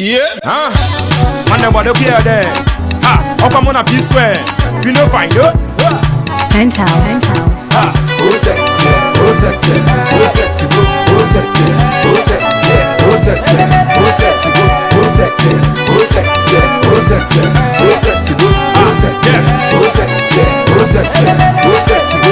Yeah. Huh? Man, them wanna care there. Ha, how come on a P square? If you no find it, Penthauze. Penthauze. ha. Osette, Osette, Osette, Osette, Osette, Osette, Osette, Osette, Osette, Osette, Osette, Osette, Osette, Osette, Osette,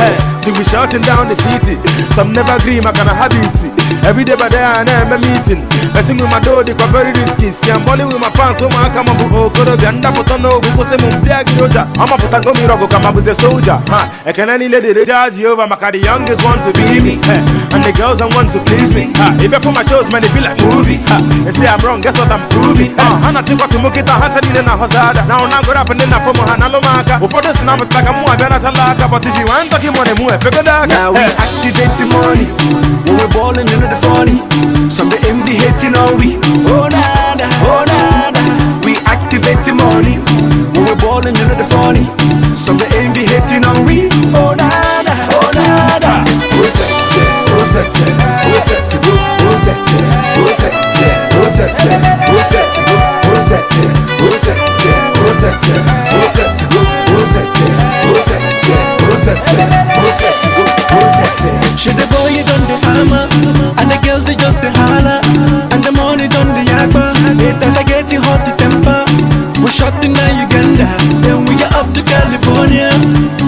Hey, see we shouting down the city. Some never agree, my kind of habit. Every day by day I'm a meeting. I sing with my door, they quite very risky. See, I'm balling with my fans, so my come up with Okoro, Bianda, Potono, who was a Mumpiagi Roja. I'm a Potango Mirago, come up with a soldier. Huh? I can any lady judge you over, my the youngest want to be me. And the girls I want to please me. Huh? If I for my shows, man, it be like movie. Huh? They say I'm wrong, guess what I'm proving. Uh, and I think what to make it a hunter, then I hazard. Now, now, go up and then I form a Hanalomaka. Before this, now, I'm like a more than a talaka. But if you want to give money, more, figure that. Now we activate the money when we're balling into the funny. Some the envy hating on we. Oh nada, oh nada. We activate the money when we're balling into the funny. Some the envy hating on we. Osette, Osette, Osette, Osette, Osette, Osette, Osette, Osette, Osette, Osette, Osette. Should the boy you done the hammer And the girls they just the holler And the money done the yakba Haters I get it hot to temper We shot in Uganda Then we get off to California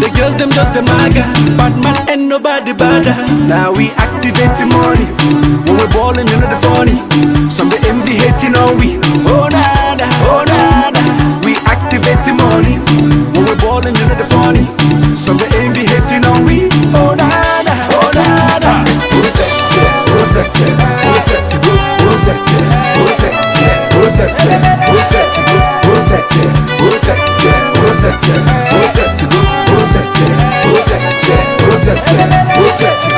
The girls them just the maga Bad man ain't nobody badder Now we activate the money when we're balling into the funny. The on we. Oh nada, oh nada. We activate the money when we're balling into the funny. Some the envy hating on we. Oh nada, oh nada. Osette, Osette, Osette, Osette, Osette, Osette, Osette, Osette, Osette, Osette, Osette, Osette, Osette, Osette, Osette, Osette.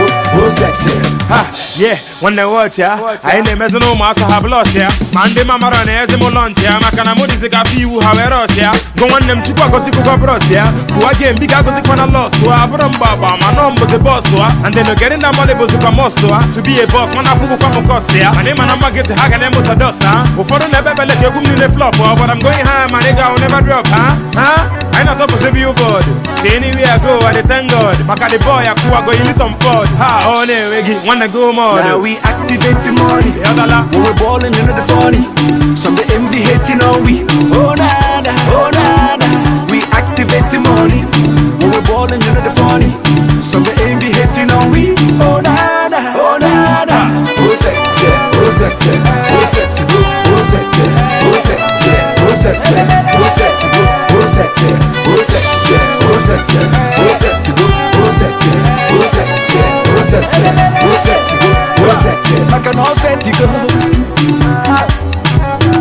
Yeah, when they watch ya anyị na-emezi na ụmụasa ha blọsh ya ma ndị mamara na ezi m lọnch ya maka na mụ dizigapa iwu ha were ọch ya gụ nwanne m chukwu agozikụkọ brọs ya Do again, big mbi ga-agozikwana lọs tụa abụrụ mgba agba ma nọ mbụzi bọs ha and then that na mọlị bụzikwa mọs tụa to be a boss Man, mana akwụkwọkwa m kọs ya mana ịma na mgbageti ha ga na-emụsa dọs ha ụfọdụ na-ebe ebele ka egwu m niile flọp ọ gwara m gụ ihe ha mana ị they'll never drọp huh? Huh? Never drop, huh? Huh? I not up to you good. See anywhere I go, I thank God. Maka the boy, I go, I go, you little ford. Ha, oh, ne, wegi, wanna go more. Now we activate the money when we're balling into the funny. Some the envy hating on we. Maka no set it go.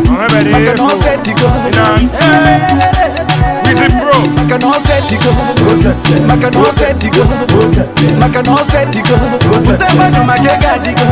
Maka no setigo, it go. Easy bro. Maka no set it go. Maka no setigo, it go. Maka no set it go. Put them on my gagadi go.